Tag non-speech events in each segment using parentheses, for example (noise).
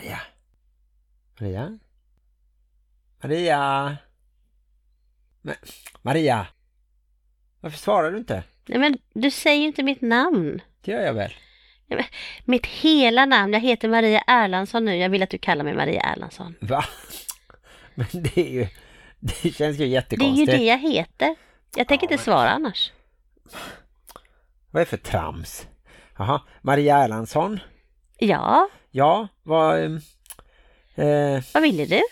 Maria. Maria? Maria? Men, Maria? Varför svarar du inte? Nej men du säger ju inte mitt namn. Det gör jag väl. Mitt hela namn. Jag heter Maria Erlandsson nu. Jag vill att du kallar mig Maria Erlandsson. Va? (laughs) Men det är ju... Det känns ju Det är jättekonstigt. ju det jag heter. Jag tänker inte svara annars. Vad är det för trams? Jaha, Maria Erlandsson. Ja, Ja, vad... ehm, Eh, vad ville du?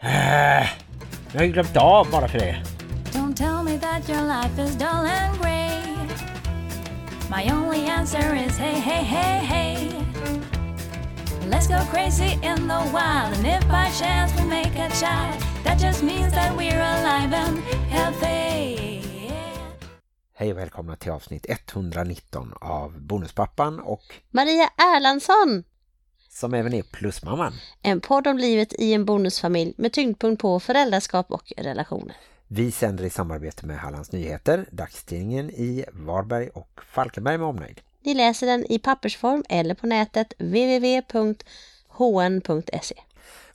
eh, jag har ju glömt av bara för det. Don't tell me that your life is dull and grey. My only answer is hey, hey, hey, hey. Let's go crazy in the wild, and if by chance we make a child, that just means that we're alive and healthy. Hej och välkomna till avsnitt 119 av Bonuspappan och Maria Erlandsson! Som även är Plusmamman. En podd om livet i en bonusfamilj med tyngdpunkt på föräldraskap och relationer. Vi sänder i samarbete med Hallands Nyheter, dagstidningen i Varberg och Falkenberg med omnejd. Ni läser den i pappersform eller på nätet www.hn.se.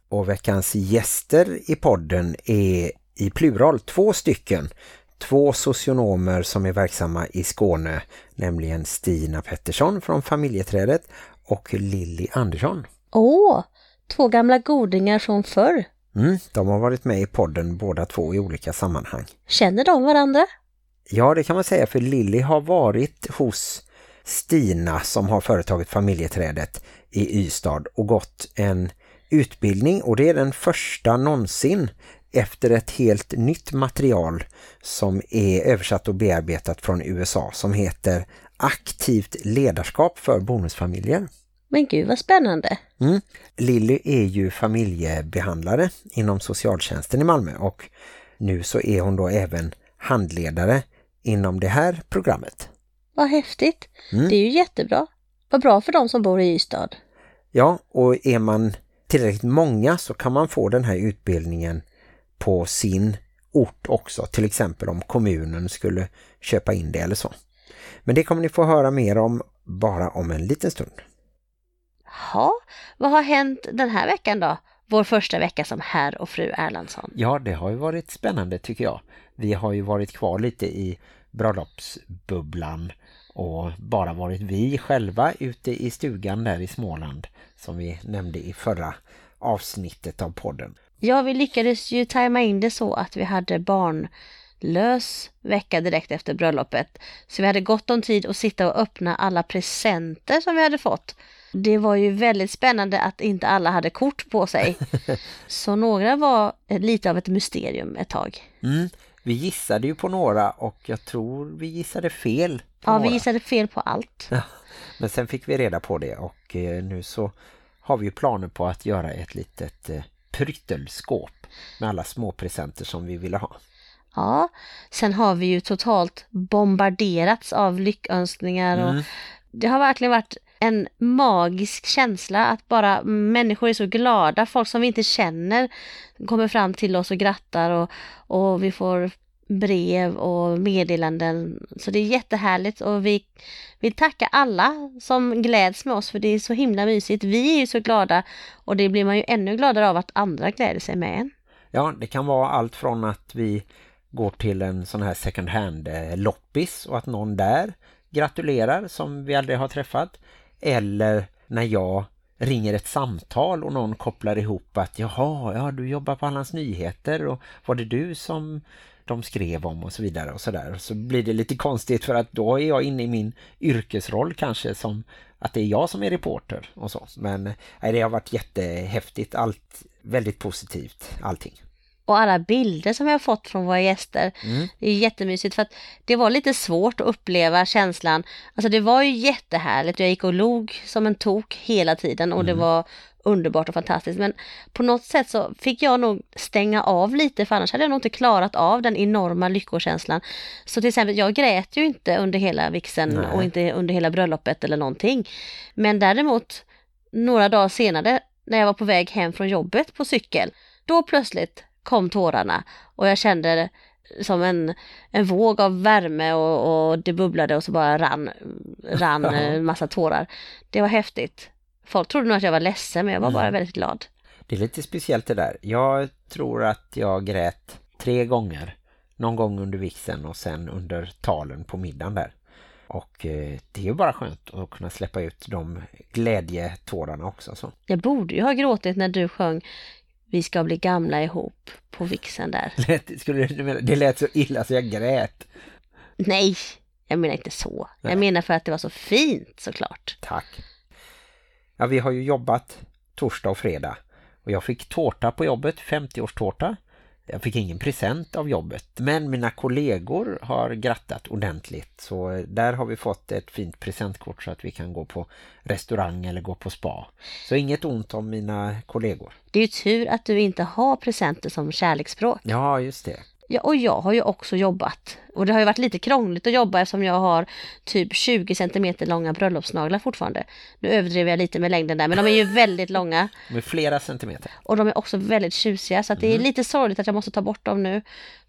Och veckans gäster i podden är i plural två stycken. Två socionomer som är verksamma i Skåne, nämligen Stina Pettersson från familjeträdet och Lilly Andersson. Åh, två gamla godingar från förr. Mm, de har varit med i podden båda två i olika sammanhang. Känner de varandra? Ja, det kan man säga för Lilly har varit hos Stina som har företaget familjeträdet i Ystad och gått en utbildning och det är den första någonsin efter ett helt nytt material som är översatt och bearbetat från USA som heter Aktivt ledarskap för bonusfamiljer. Men gud vad spännande. Mm. Lilly är ju familjebehandlare inom socialtjänsten i Malmö och nu så är hon då även handledare inom det här programmet. Vad häftigt. Mm. Det är ju jättebra. Vad bra för de som bor i Ystad. Ja, och är man tillräckligt många så kan man få den här utbildningen på sin ort också. Till exempel om kommunen skulle köpa in det eller så. Men det kommer ni få höra mer om bara om en liten stund. Ja, vad har hänt den här veckan då? Vår första vecka som herr och fru Erlandsson. Ja, det har ju varit spännande tycker jag. Vi har ju varit kvar lite i bröllopsbubblan och bara varit vi själva ute i stugan där i Småland som vi nämnde i förra avsnittet av podden. Ja, vi lyckades ju tajma in det så att vi hade barnlös vecka direkt efter bröllopet. Så vi hade gott om tid att sitta och öppna alla presenter som vi hade fått. Det var ju väldigt spännande att inte alla hade kort på sig. (laughs) Så några var lite av ett mysterium ett tag. Mm. Vi gissade ju på några och jag tror vi gissade fel Ja, några. vi gissade fel på allt. (laughs) Ja, Men sen fick vi reda på det och eh, nu så har vi ju planer på att göra ett litet eh, pryttelskåp med alla små presenter som vi ville ha. Ja, sen har vi ju totalt bombarderats av lyckönskningar och Mm. det har verkligen varit en magisk känsla att bara människor är så glada, folk som vi inte känner kommer fram till oss och grattar och, och vi får brev och meddelanden. Så det är jättehärligt och vi vill tacka alla som gläds med oss för det är så himla mysigt. Vi är ju så glada och det blir man ju ännu gladare av att andra gläder sig med en. Ja, det kan vara allt från att vi går till en sån här second hand-loppis eh, och att någon där gratulerar som vi aldrig har träffat. Eller när jag ringer ett samtal och någon kopplar ihop att jaha, ja du jobbar på Allans Nyheter och var det du som de skrev om och så vidare och sådär. Så blir det lite konstigt för att då är jag inne i min yrkesroll kanske som att det är jag som är reporter och så. Men eh, nej, det har varit jättehäftigt, allt väldigt positivt, allting och alla bilder som vi har fått från våra gäster. Mm. Det är jättemysigt för att det var lite svårt att uppleva känslan. Alltså det var ju jättehärligt. Jag gick och log som en tok hela tiden och det var underbart och fantastiskt. Men på något sätt så fick jag nog stänga av lite för annars hade jag nog inte klarat av den enorma lyckokänslan. Så till exempel, jag grät ju inte under hela vixen Nej. och inte under hela bröllopet eller någonting. Men däremot några dagar senare när jag var på väg hem från jobbet på cykel, då plötsligt kom tårarna och jag kände som en, en våg av värme och, och det bubblade och så bara rann, rann en massa tårar. Det var häftigt. Folk trodde nog att jag var ledsen men jag var bara väldigt glad. Det är lite speciellt det där. Jag tror att jag grät tre gånger. Någon gång under vixen och sen under talen på middagen där. Och eh, det är ju bara skönt att kunna släppa ut de glädjetårarna också. Så. Jag borde ju ha gråtit när du sjöng Vi ska bli gamla ihop på vixen där. (laughs) Lät, skulle du det lät så illa så jag grät. Nej, jag menar inte så. Nej. Jag menar för att det var så fint såklart. Tack. Ja, vi har ju jobbat torsdag och fredag. Och jag fick tårta på jobbet, 50-årstårta. Jag fick ingen present av jobbet. Men mina kollegor har grattat ordentligt. Så där har vi fått ett fint presentkort så att vi kan gå på restaurang eller gå på spa. Så inget ont om mina kollegor. Det är ju tur att du inte har presenter som kärleksspråk. Ja, just det. Ja, och jag har ju också jobbat. Och det har ju varit lite krångligt att jobba eftersom jag har typ 20 cm långa bröllopsnaglar fortfarande. Nu överdriver jag lite med längden där, men de är ju (laughs) väldigt långa. Med flera centimeter. Och de är också väldigt tjusiga så att det är lite sorgligt att jag måste ta bort dem nu.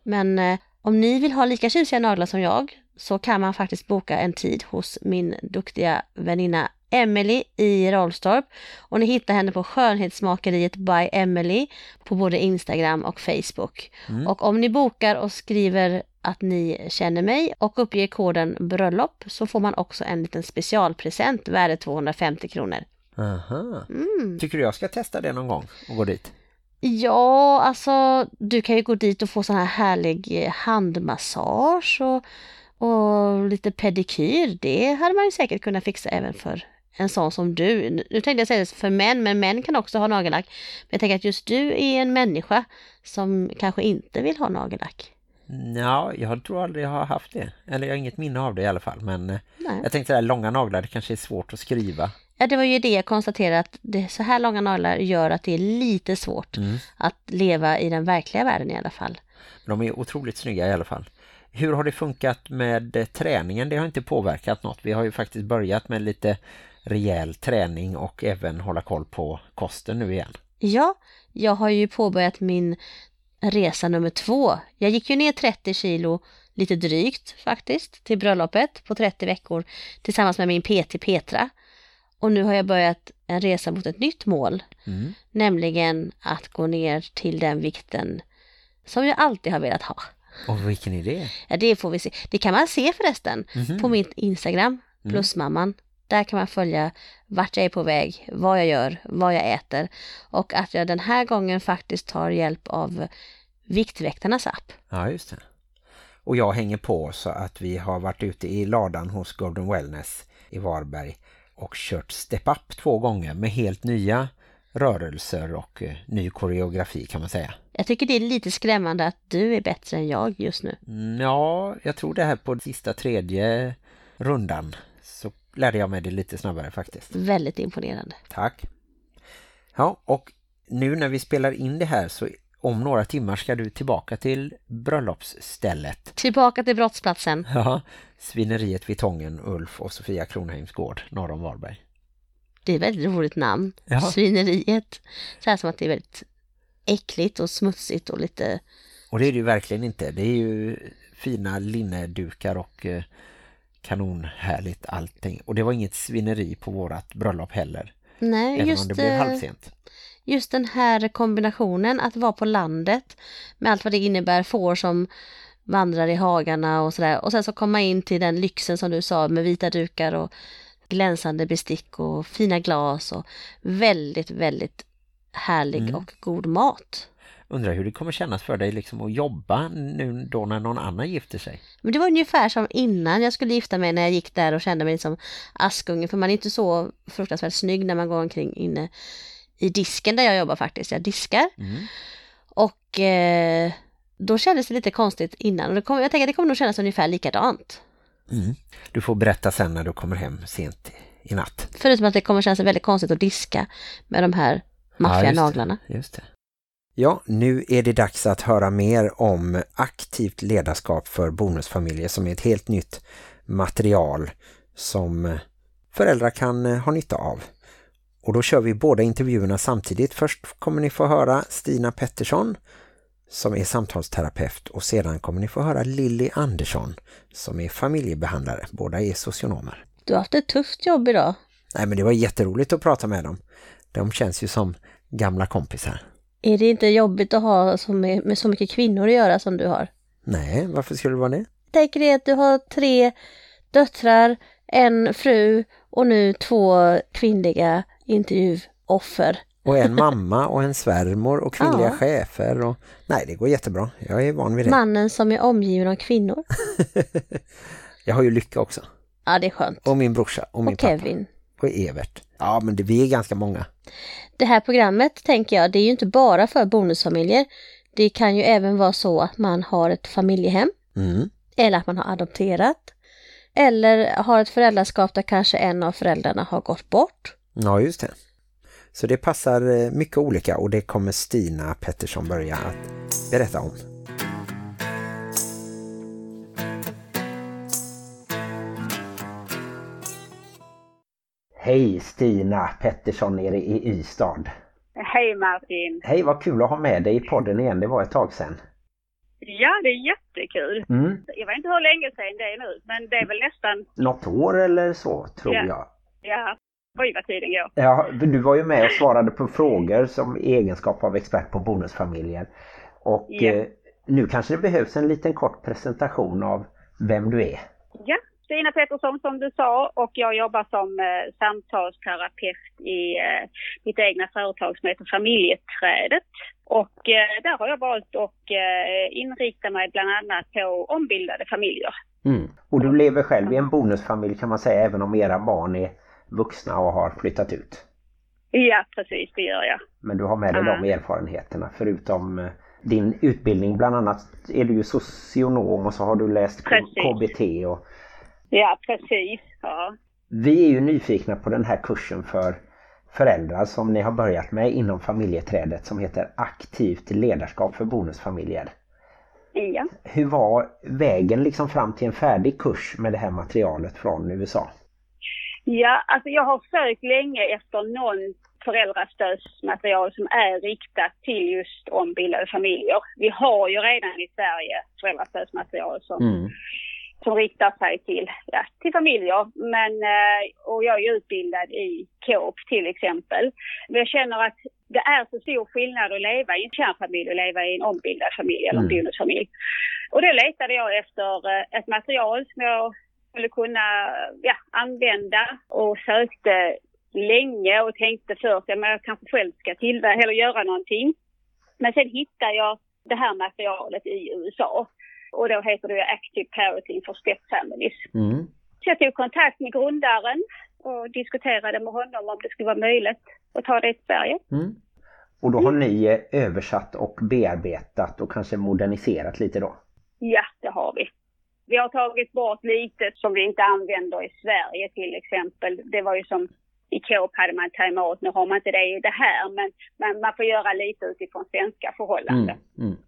Men eh, om ni vill ha lika tjusiga naglar som jag så kan man faktiskt boka en tid hos min duktiga väninna Emily i Rollstorp. Och ni hittar henne på Skönhetsmakeriet by Emily på både Instagram och Facebook. Och om ni bokar och skriver att ni känner mig och uppger koden bröllop så får man också en liten specialpresent värd 250 kronor. Aha. Mm. Tycker du jag ska testa det någon gång och gå dit? Ja, alltså du kan ju gå dit och få sån här härlig handmassage och, och lite pedikyr. Det hade man ju säkert kunnat fixa även för en sån som du. Nu tänkte jag säga det för män, men män kan också ha nagellack. Men jag tänker att just du är en människa som kanske inte vill ha nagellack. Ja, jag tror aldrig jag har haft det. Eller jag har inget minne av det i alla fall. Men eh, Nej. jag tänkte att långa naglar, det kanske är svårt att skriva. Ja, det var ju det jag konstaterade att det, så här långa naglar gör att det är lite svårt att leva i den verkliga världen i alla fall. De är otroligt snygga i alla fall. Hur har det funkat med eh, träningen? Det har inte påverkat något. Vi har ju faktiskt börjat med lite rejäl träning och även hålla koll på kosten nu igen. Ja, jag har ju påbörjat min resa nummer två. Jag gick ju ner 30 kilo, lite drygt faktiskt, till bröllopet på 30 veckor tillsammans med min PT Petra. Och nu har jag börjat en resa mot ett nytt mål, Mm. nämligen att gå ner till den vikten som jag alltid har velat ha. Och vilken är det? Ja, det får vi se. Det kan man se förresten på mitt Instagram, plusmamman. Där kan man följa vart jag är på väg, vad jag gör, vad jag äter och att jag den här gången faktiskt tar hjälp av Viktväktarnas app. Ja, just det. Och jag hänger på så att vi har varit ute i ladan hos Golden Wellness i Varberg och kört Step Up två gånger med helt nya rörelser och eh, ny koreografi kan man säga. Jag tycker det är lite skrämmande att du är bättre än jag just nu. Mm, Ja, jag tror det här på sista tredje rundan så lärde jag mig det lite snabbare faktiskt. Väldigt imponerande. Tack. Ja, och nu när vi spelar in det här så om några timmar ska du tillbaka till bröllopsstället. Tillbaka till brottsplatsen. Ja, svineriet vid Tången, Ulf och Sofia Kronheims gård norr om Varberg. Det är ett väldigt roligt namn. Ja. Svineriet. Så här som att det är väldigt äckligt och smutsigt och lite... Och det är det ju verkligen inte. Det är ju fina linnedukar och eh, kanonhärligt allting. Och det var inget svineri på vårat bröllop heller. Nej, Även just om det blev eh, halvsent. just den här kombinationen att vara på landet med allt vad det innebär, får som vandrar i hagarna och sådär och sen så komma in till den lyxen som du sa med vita dukar och glänsande bestick och fina glas och väldigt, väldigt härlig Mm. och god mat. Undrar hur det kommer kännas för dig liksom att jobba nu då när någon annan gifter sig. Men det var ungefär som innan jag skulle gifta mig när jag gick där och kände mig som Askungen för man är inte så fruktansvärt snygg när man går omkring inne i disken där jag jobbar faktiskt. Jag diskar Mm. och eh, då kändes det lite konstigt innan och kom, jag tänker att det kommer nog kännas ungefär likadant. Mm. Du får berätta sen när du kommer hem sent i natt. Förutom att det kommer kännas väldigt konstigt att diska med de här maffiga det. naglarna. Just det. Ja, nu är det dags att höra mer om aktivt ledarskap för bonusfamiljer som är ett helt nytt material som föräldrar kan eh, ha nytta av. Och då kör vi båda intervjuerna samtidigt. Först kommer ni få höra Stina Pettersson som är samtalsterapeut och sedan kommer ni få höra Lilly Andersson som är familjebehandlare. Båda är socionomer. Du har haft ett tufft jobb idag. Nej men det var jätteroligt att prata med dem. De känns ju som gamla kompisar. Är det inte jobbigt att ha med så mycket kvinnor att göra som du har? Nej, varför skulle det vara det? Tänk dig att du har tre döttrar, en fru och nu två kvinnliga intervjuoffer. Och en (laughs) mamma och en svärmor och kvinnliga Ja. chefer. Och... Nej, det går jättebra. Jag är van vid det. Mannen som är omgiven av kvinnor. (laughs) Jag har ju Lycka också. Ja, det är skönt. Och min brorsa och min Och pappa. Kevin. Och Evert. Ja, men det, vi är ganska många. Det här programmet tänker jag, det är ju inte bara för bonusfamiljer. Det kan ju även vara så att man har ett familjehem Mm. eller att man har adopterat. Eller har ett föräldraskap där kanske en av föräldrarna har gått bort. Ja, just det. Så det passar eh, mycket olika och det kommer Stina Pettersson börja att berätta om. Hej Stina Pettersson nere i Ystad. Hej Martin! Hej, vad kul att ha med dig i podden igen. Det var ett tag sedan. Ja, det är jättekul. Mm. Jag vet inte hur länge sedan det är nu, men det är väl nästan, Något år eller så, tror Ja. jag. ja, oj vad tiden går. Ja, du var ju med och svarade på frågor som egenskap av expert på bonusfamiljer. Och Ja. eh, nu kanske det behövs en liten kort presentation av vem du är. Ja, Stina Pettersson som du sa och jag jobbar som eh, samtalsterapeut i eh, mitt egna företag som heter Familjeträdet. Och eh, där har jag valt att eh, inrikta mig bland annat på ombildade familjer. Mm. Och du lever själv i en bonusfamilj kan man säga även om era barn är vuxna och har flyttat ut. Ja, precis, det gör jag. Men du har med dig Ja. de erfarenheterna förutom eh, din utbildning. Bland annat är du ju socionom och så har du läst Precis. KBT och Ja, precis. Ja. Vi är ju nyfikna på den här kursen för föräldrar som ni har börjat med inom familjeträdet som heter Aktivt ledarskap för bonusfamiljer. ja. Hur var vägen liksom fram till en färdig kurs med det här materialet från USA? Ja, alltså jag har sökt länge efter någon föräldrastödsmaterial som är riktat till just ombildade familjer. Vi har ju redan i Sverige föräldrastödsmaterial som, Mm. som riktar sig till, ja, till familjer. Men, eh, och jag är utbildad i COP till exempel. Men jag känner att det är så stor skillnad att leva i en kärnfamilj och leva i en ombildad familj eller en Mm. bonusfamilj. Och då letade jag efter eh, ett material som jag skulle kunna ja, använda och sökte länge och tänkte först att jag kanske själv ska tillverka eller göra någonting. Men sen hittade jag det här materialet i USA och då heter det Active Parenting for Step Families. Mm. Så jag tog kontakt med grundaren och diskuterade med honom om det skulle vara möjligt att ta det till Sverige. Mm. Och då har ni eh, översatt och bearbetat och kanske moderniserat lite då? Ja, det har vi. Vi har tagit bort lite som vi inte använder i Sverige till exempel. Det var ju som i Coop hade man time-out, nu har man inte det i det här men, men man får göra lite utifrån svenska förhållanden. Mm. Mm.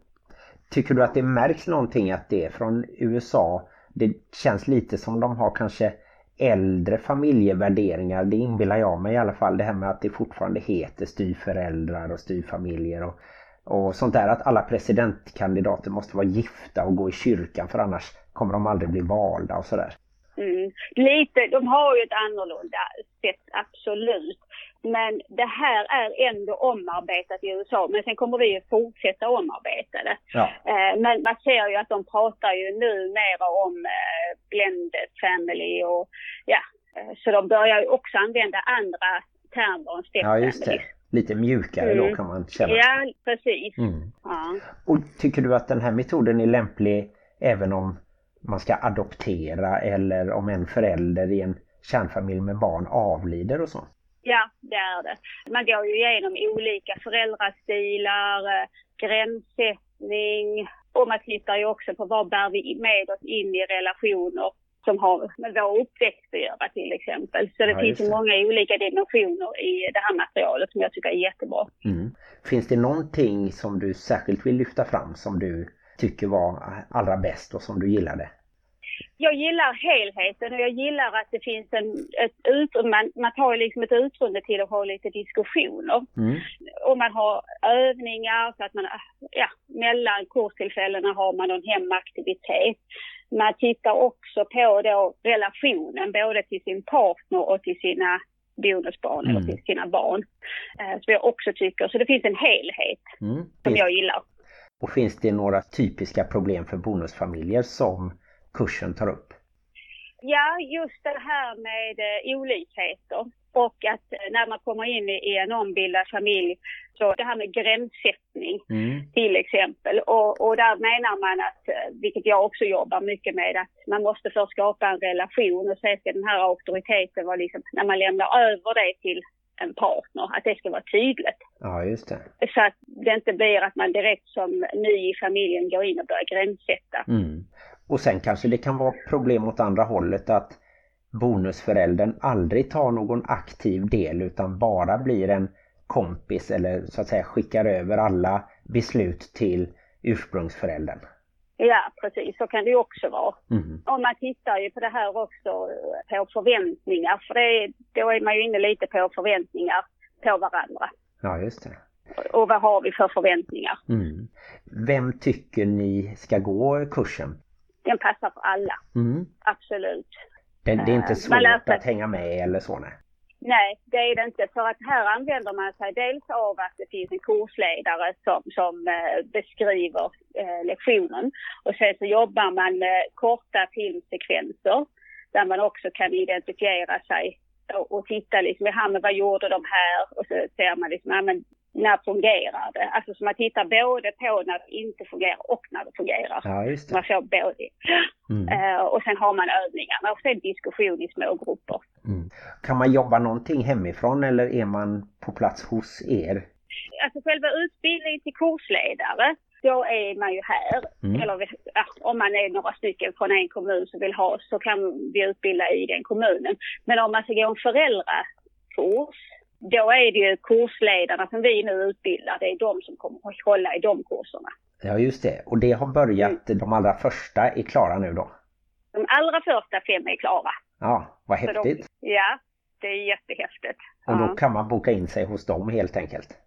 Tycker du att det märks någonting att det är från USA? Det känns lite som de har kanske äldre familjevärderingar. Det inbillar jag mig i alla fall. Det här med att det fortfarande heter styvföräldrar och styvfamiljer och, och sånt där. Att alla presidentkandidater måste vara gifta och gå i kyrkan för annars kommer de aldrig bli valda och sådär. Mm. Lite, de har ju ett annorlunda sätt, absolut. Men det här är ändå omarbetat i USA. Men sen kommer vi ju fortsätta omarbeta det. Ja. Eh, men man ser ju att de pratar ju nu mera om eh, blended family och ja. eh, Så de börjar ju också använda andra termer än step ja, just det. Lite mjukare då Mm. kan man känna. Ja, precis. Mm. Ja. Och tycker du att den här metoden är lämplig även om man ska adoptera eller om en förälder i en kärnfamilj med barn avlider och så? Ja, det är det. Man går ju igenom olika föräldrastilar, eh, gränssättning och man tittar ju också på vad bär vi med oss in i relationer som har med vår uppväxt att göra till exempel. Så det Ja, finns ju många olika dimensioner i det här materialet som jag tycker är jättebra. Mm. Finns det någonting som du särskilt vill lyfta fram som du tycker var allra bäst och som du gillade? Jag gillar helheten och jag gillar att det finns en, ett utrymme, man, man tar liksom ett utrymme till att ha lite diskussioner. Mm. och man har övningar så att man, ja, mellan kurstillfällena har man en hemaktivitet. Man tittar också på då relationen både till sin partner och till sina bonusbarn Mm. eller till sina barn. Eh, som jag också tycker, så det finns en helhet Mm. som jag gillar. Och finns det några typiska problem för bonusfamiljer som kursen tar upp? Ja, just det här med eh, olikheter och att eh, när man kommer in i, en ombildad familj, så det här med gränssättning Mm. till exempel. Och, och där menar man att, eh, vilket jag också jobbar mycket med, att man måste först skapa en relation och se ska den här auktoriteten vara liksom, när man lämnar över det till en partner, att det ska vara tydligt. Ja, just det. Så att det inte blir att man direkt som ny i familjen går in och börjar gränssätta. Mm. Och sen kanske det kan vara problem åt andra hållet att bonusföräldern aldrig tar någon aktiv del utan bara blir en kompis eller så att säga skickar över alla beslut till ursprungsföräldern. Ja, precis. Så kan det ju också vara. Mm. Och man tittar ju på det här också eh, på förväntningar. För det, då är man ju inne lite på förväntningar på varandra. Ja, just det. Och vad har vi för förväntningar? Mm. Vem tycker ni ska gå kursen? Den passar för alla, Mm. absolut. Det, det är inte Eh, svårt att hänga med eller så, nej. Nej, det är det inte. För att här använder man sig dels av att det finns en kursledare som, som eh, beskriver eh, lektionen. Och sen så jobbar man med korta filmsekvenser där man också kan identifiera sig och, och titta liksom, ja men vad gjorde de här? Och så ser man liksom, ja, men när fungerar det? Alltså så man tittar både på när det inte fungerar och när det fungerar. Ja, just Man det. får både. Mm. Eh, och sen har man övningarna och sen diskussion i små grupper. Mm. Kan man jobba någonting hemifrån eller är man på plats hos er? alltså själva utbildningen till kursledare, då är man ju här. Mm. Eller ja, om man är några stycken från en kommun som vill ha så kan vi utbilda i den kommunen. Men om man ska gå en föräldrakurs, då är det ju kursledarna som vi nu utbildar, det är de som kommer att hålla i de kurserna. Ja, just det. Och det har börjat, de allra första är klara nu då? De allra första fem är klara. Ja, vad häftigt. De, ja, det är jättehäftigt. Och då kan man boka in sig hos dem helt enkelt.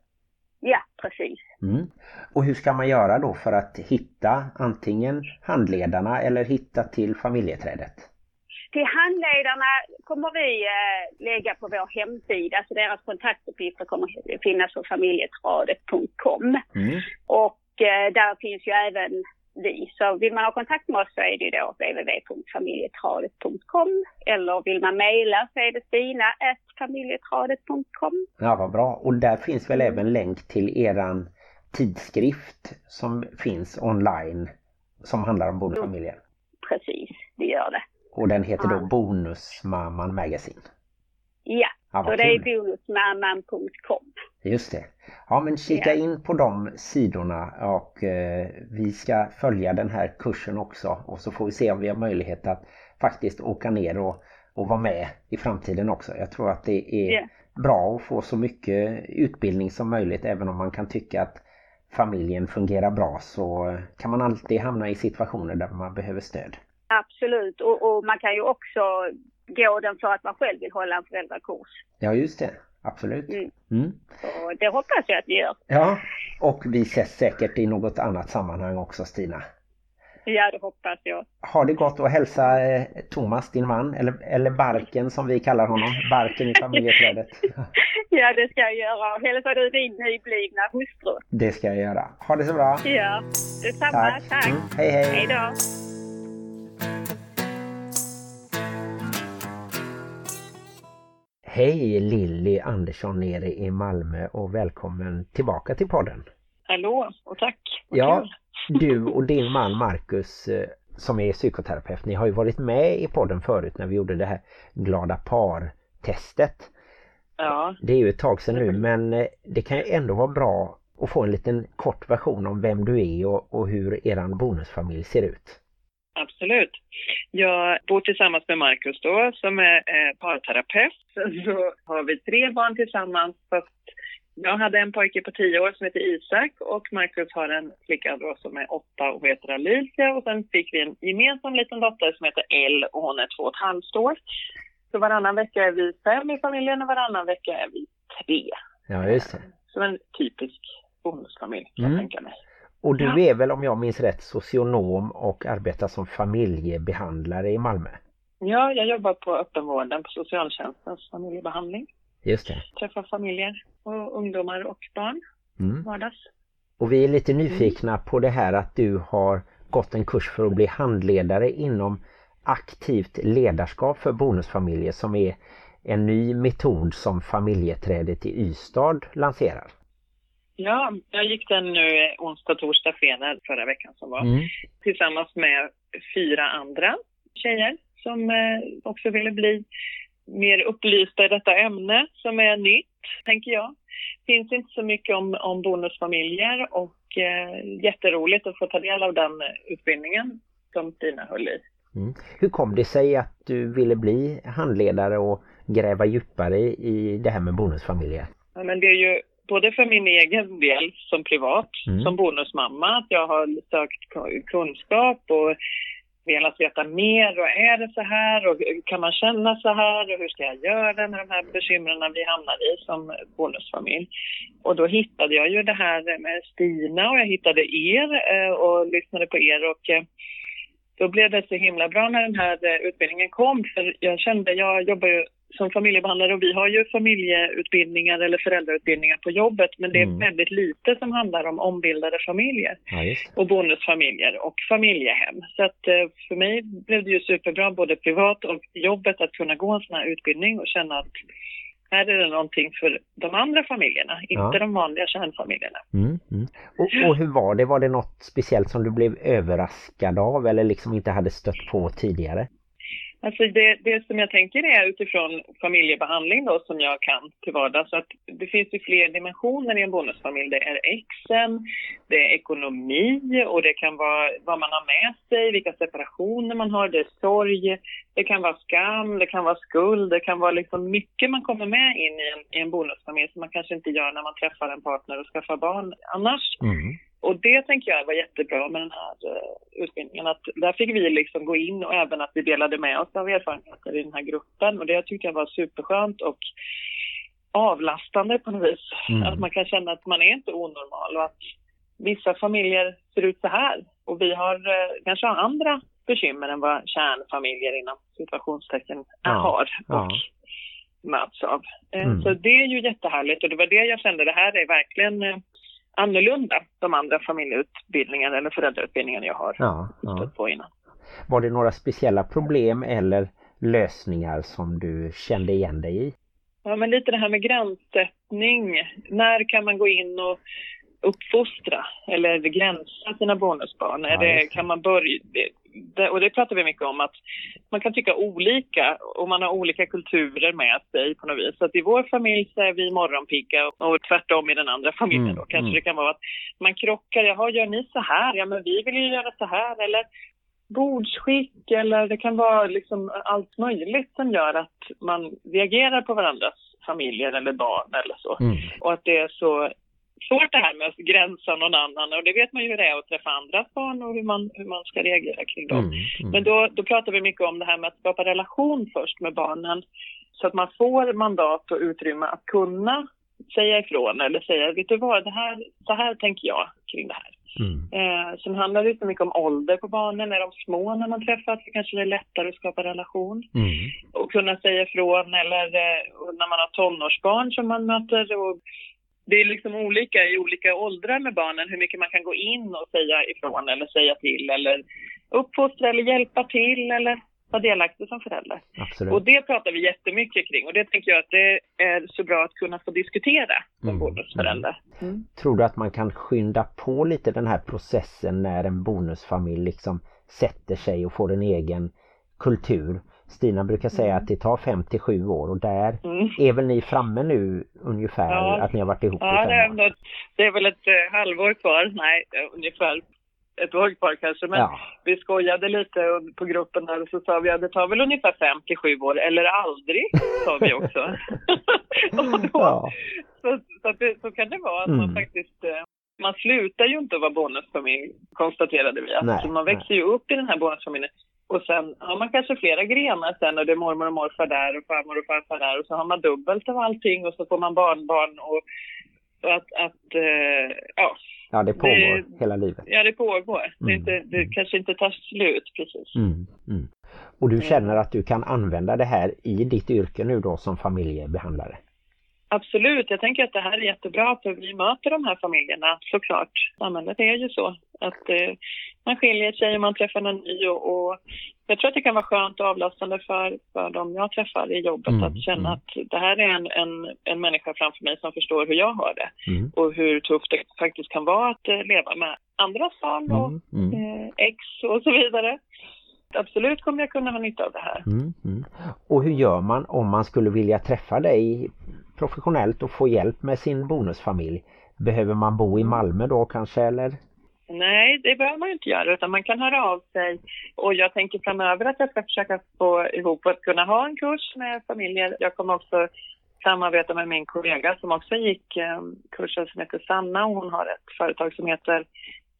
ja, precis. Mm. Och hur ska man göra då för att hitta antingen handledarna eller hitta till familjeträdet? Till handledarna kommer vi eh, lägga på vår hemsida, så deras kontaktuppgifter kommer att finnas på familjetradet.com. Mm. Och eh, där finns ju även vi. Så vill man ha kontakt med oss så är det då www.familjetradet.com eller vill man mejla så är det stina.familjetradet.com. Ja, vad bra. Och där finns väl även länk till eran tidskrift som finns online som handlar om bonusfamiljer. Precis, det gör det. Och den heter då Ja. Bonusmamman Magazine. Ja, Ja, så vad det är bonusmamman.com. Just det. Ja men kika Ja. in på de sidorna och eh, vi ska följa den här kursen också och så får vi se om vi har möjlighet att faktiskt åka ner och, och vara med i framtiden också. Jag tror att det är Ja. bra att få så mycket utbildning som möjligt även om man kan tycka att familjen fungerar bra så kan man alltid hamna i situationer där man behöver stöd. Absolut, och, och man kan ju också gå den för att man själv vill hålla en föräldrakurs. Ja just det, absolut. Mm. Mm. Så det hoppas jag att vi gör. Ja, och vi ses säkert i något annat sammanhang också Stina. Ja, det hoppas jag. Har det gått att hälsa eh, Thomas, din man, eller, eller Barken som vi kallar honom, Barken i familjeträdet. (laughs) Ja, det ska jag göra. Hälsar du din nyblivna hustru? Det ska jag göra. Ha det så bra. Ja, detsamma. Tack. Mm, hej hej. Hej då. Hej Lilly Andersson nere i Malmö och välkommen tillbaka till podden. Hallå och tack. Vad Ja, kul. (laughs) du och din man Marcus eh, som är psykoterapeut, ni har ju varit med i podden förut när vi gjorde det här glada par-testet. ja. Det är ju ett tag sedan nu men eh, det kan ju ändå vara bra att få en liten kort version om vem du är och, och hur eran bonusfamilj ser ut. Absolut. Jag bor tillsammans med Markus då som är eh, parterapeut. Så har vi tre barn tillsammans. Fast jag hade en pojke på tio år som heter Isak och Markus har en flicka då som är åtta och heter Alicia. Och sen fick vi en gemensam liten dotter som heter Elle och hon är två och ett halvt år. Så varannan vecka är vi fem i familjen och varannan vecka är vi tre. Ja just det. Så en typisk bonusfamilj kan jag Mm. tänka mig. Och du är väl om jag minns rätt socionom och arbetar som familjebehandlare i Malmö? Ja, jag jobbar på öppenvården på socialtjänstens familjebehandling. Just det. träffa familjer och ungdomar och barn Mm. vardags. Och vi är lite nyfikna på det här att du har gått en kurs för att bli handledare inom aktivt ledarskap för bonusfamiljer som är en ny metod som familjeträdet i Ystad lanserar. Ja, jag gick den nu onsdag, torsdag, fredag förra veckan som var. Mm. Tillsammans med fyra andra tjejer som eh, också ville bli mer upplysta i detta ämne som är nytt, tänker jag. finns inte så mycket om, om bonusfamiljer och eh, jätteroligt att få ta del av den utbildningen som Stina höll i. Mm. Hur kom det sig att du ville bli handledare och gräva djupare i det här med bonusfamiljer? Ja, men det är ju både för min egen del som privat, Mm. som bonusmamma, att jag har sökt ku- kunskap och velat veta mer. Och är det så här? Och kan man känna så här? Och hur ska jag göra med de här bekymren vi hamnar i som bonusfamilj. Och då hittade jag ju det här med Stina och jag hittade er eh, och lyssnade på er. Och eh, då blev det så himla bra när den här eh, utbildningen kom. För jag kände, jag jobbar ju som familjebehandlare och vi har ju familjeutbildningar eller föräldrautbildningar på jobbet men det är Mm. väldigt lite som handlar om ombildade familjer Ja, och bonusfamiljer och familjehem. Så att eh, för mig blev det ju superbra både privat och jobbet att kunna gå en sån här utbildning och känna att här är det någonting för de andra familjerna, inte Ja. de vanliga kärnfamiljerna. Mm, mm. Och, och hur var det? Var det något speciellt som du blev överraskad av eller liksom inte hade stött på tidigare? Alltså det, det som jag tänker är utifrån familjebehandling då som jag kan till vardags att det finns ju fler dimensioner i en bonusfamilj. Det är exen, det är ekonomi och det kan vara vad man har med sig, vilka separationer man har, det är sorg, det kan vara skam, det kan vara skuld, det kan vara liksom mycket man kommer med in i en, i en bonusfamilj som man kanske inte gör när man träffar en partner och skaffar barn annars. Mm. Och det tänker jag var jättebra med den här eh, utbildningen. Att där fick vi liksom gå in och även att vi delade med oss av erfarenheter i den här gruppen. Och det tyckte jag var superskönt och avlastande på något vis. Mm. Att man kan känna att man är inte onormal och att vissa familjer ser ut så här. Och vi har eh, kanske har andra bekymmer än vad kärnfamiljer inom situationstecken Ja, har ja. och möts av. Eh, Mm. Så det är ju jättehärligt och det var det jag kände, det här är verkligen annorlunda de andra familjeutbildningarna eller föräldrautbildningarna jag har Ja, ja. på innan. Var det några speciella problem eller lösningar som du kände igen dig i? Ja, men lite det här med gränssättning. När kan man gå in och uppfostra eller gränsa sina bonusbarn? Ja, det. kan man börja, det, och det pratar vi mycket om att man kan tycka olika och man har olika kulturer med sig på något vis. Så att i vår familj så är vi morgonpigga och tvärtom i den andra familjen Mm, då kanske mm. det kan vara att man krockar. Jaha, gör ni så här? Ja, men vi vill ju göra så här. Eller bordsskick eller det kan vara liksom allt möjligt som gör att man reagerar på varandras familjer eller barn eller så. Mm. Och att det är så svårt det här med att gränsa någon annan och det vet man ju hur det är att träffa andras barn och hur man, hur man ska reagera kring dem. Mm. Mm. Men då, då pratar vi mycket om det här med att skapa relation först med barnen så att man får mandat och utrymme att kunna säga ifrån eller säga, vet du vad, det här, så här tänker jag kring det här. Mm. Eh, sen handlar det inte mycket om ålder på barnen. Är de små när man träffas så kanske det är lättare att skapa relation Mm. och kunna säga ifrån. Eller eh, när man har tonårsbarn som man möter. Och det är liksom olika i olika åldrar med barnen hur mycket man kan gå in och säga ifrån eller säga till eller uppfostra eller hjälpa till eller vara delaktig som förälder. Absolut. Och det pratar vi jättemycket kring och det tänker jag att det är så bra att kunna få diskutera som Mm. bonusförälder. Tror du att man kan skynda på lite den här processen när en bonusfamilj liksom sätter sig och får en egen kultur? Stina brukar säga att det tar 5 till 7 år och där Mm. är väl ni framme nu ungefär Ja. att ni har varit ihop i Ja, fem det är, år? något, det är väl ett eh, halvår kvar. Nej, eh, ungefär ett år kvar kanske. Men Ja. vi skojade lite på gruppen där och så sa vi att det tar väl ungefär fem till sju år, eller aldrig, sa vi också. (laughs) och då, Ja. så, så, det, så kan det vara att Mm. man faktiskt... eh, Man slutar ju inte att vara bonusfamilj, konstaterade vi. Alltså, Nej, man växer ju upp i den här bonusfamiljen. Och sen har man kanske flera grenar sen och det är mormor och morfar där och farmor och farfar där och så har man dubbelt av allting och så får man barnbarn och att, att eh, ja, Ja, det pågår Det- hela livet. ja, det pågår. Det, Mm. inte, det kanske inte tar slut precis. Mm. Mm. Och du känner att du kan använda det här i ditt yrke nu då som familjebehandlare? Absolut, jag tänker att det här är jättebra för vi möter de här familjerna såklart. Samhället är ju så att eh, man skiljer sig och man träffar någon ny och, och jag tror att det kan vara skönt och avlastande för, för dem jag träffar i jobbet Mm, att känna mm. att det här är en, en, en människa framför mig som förstår hur jag har det Mm. och hur tufft det faktiskt kan vara att eh, leva med andras barn och Mm, mm. eh, ex och så vidare. Absolut kommer jag kunna ha nytta av det här. Mm, mm. Och hur gör man om man skulle vilja träffa dig professionellt och få hjälp med sin bonusfamilj? Behöver man bo i Malmö då kanske eller? Nej, det behöver man inte göra utan man kan höra av sig och jag tänker framöver att jag ska försöka få ihop att kunna ha en kurs med familjer. Jag kommer också samarbeta med min kollega som också gick eh, kursen som heter Sanna och hon har ett företag som heter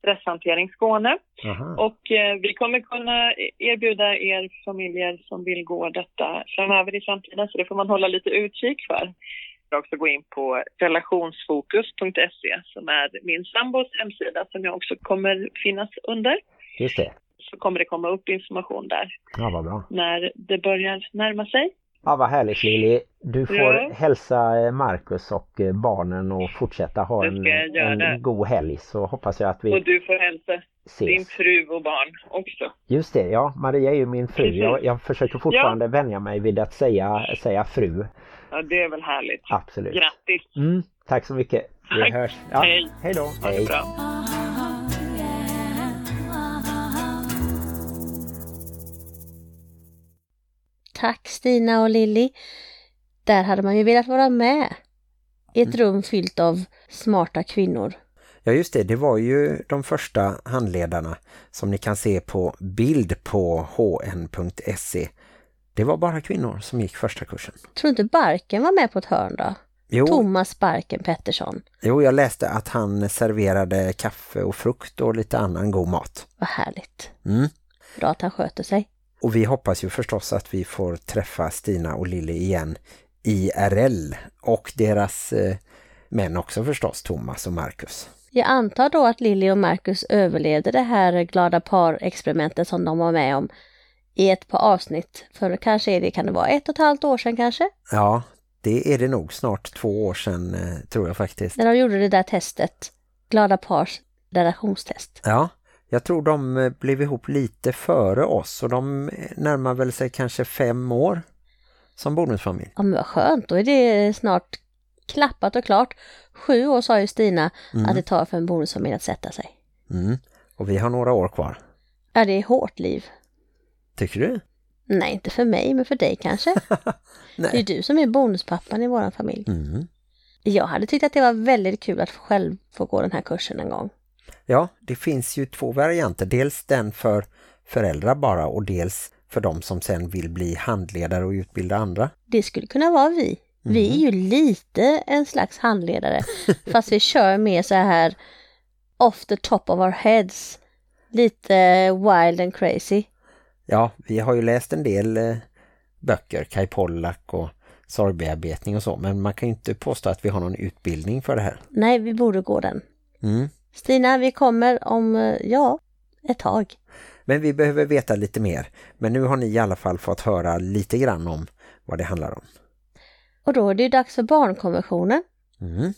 Stresshantering Skåne. Aha. Och eh, vi kommer kunna erbjuda er familjer som vill gå detta framöver i framtiden så det får man hålla lite utkik för. Jag också gå in på relationsfokus.se som är min sambos hemsida som jag också kommer finnas under. Just det. Så kommer det komma upp information där Ja, vad bra. när det börjar närma sig. Ja, vad härligt Lili. Du får Ja. hälsa eh, Marcus och eh, barnen och fortsätta ha en, en god helg så hoppas jag att Och vi du får hälsa din ses. fru och barn också. Just det, ja. Maria är ju min fru. Jag, jag försöker fortfarande vänja mig vid att säga, säga fru. Ja, det är väl härligt. Absolut. Grattis! Mm, tack så mycket. Vi Tack. hörs. Ja, Hej. Hej då. Ha det bra. Tack Stina och Lilly. Där hade man ju velat vara med. I ett rum fyllt av smarta kvinnor. Ja just det, det var ju de första handledarna som ni kan se på bild på hn.se. Det var bara kvinnor som gick första kursen. Tror inte Barken var med på ett hörn då? Jo, Thomas Barken Pettersson. jo, jag läste att han serverade kaffe och frukt och lite annan god mat. Vad härligt. Mm. Bra att han sköter sig. Och vi hoppas ju förstås att vi får träffa Stina och Lille igen IRL och deras eh, män också förstås, Thomas och Marcus. Jag antar då att Lilly och Marcus överlevde det här glada par-experimentet som de var med om i ett par avsnitt. För kanske är det, kan det vara ett och ett halvt år sedan kanske? Ja, det är det nog snart två år sedan eh, tror jag faktiskt. När de gjorde det där testet. Glada pars relationstest. Ja, jag tror de eh, blev ihop lite före oss och de eh, närmar väl sig kanske fem år som bonusfamilj. Ja men vad skönt, då är det snart klappat och klart. Sju år sa ju Stina Mm. att det tar för en bonusfamilj att sätta sig. Mm. Och vi har några år kvar. Ja, det är hårt liv. Tycker du? Nej, inte för mig, men för dig kanske. (laughs) Det är Nej. du som är bonuspappan i våran familj. Mm. Jag hade tyckt att det var väldigt kul att själv få gå den här kursen en gång. Ja, det finns ju två varianter. Dels den för föräldrar bara och dels för de som sen vill bli handledare och utbilda andra. Det skulle kunna vara vi. Vi är ju lite en slags handledare, (laughs) fast vi kör mer så här off the top of our heads. Lite wild and crazy. Ja, vi har ju läst en del eh, böcker, Kai Pollak och sorgbearbetning och så, men man kan ju inte påstå att vi har någon utbildning för det här. Nej, vi borde gå den. Mm. Stina, vi kommer om, eh, ja, ett tag. Men vi behöver veta lite mer. Men nu har ni i alla fall fått höra lite grann om vad det handlar om. Och då är det ju dags för barnkonventionen. Mm.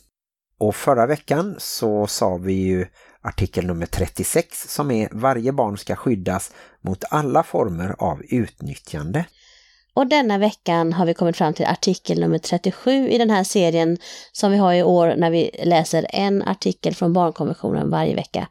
Och förra veckan så sa vi ju artikel nummer 36 som är varje barn ska skyddas mot alla former av utnyttjande. Och denna veckan har vi kommit fram till artikel nummer 37 i den här serien som vi har i år när vi läser en artikel från barnkonventionen varje vecka.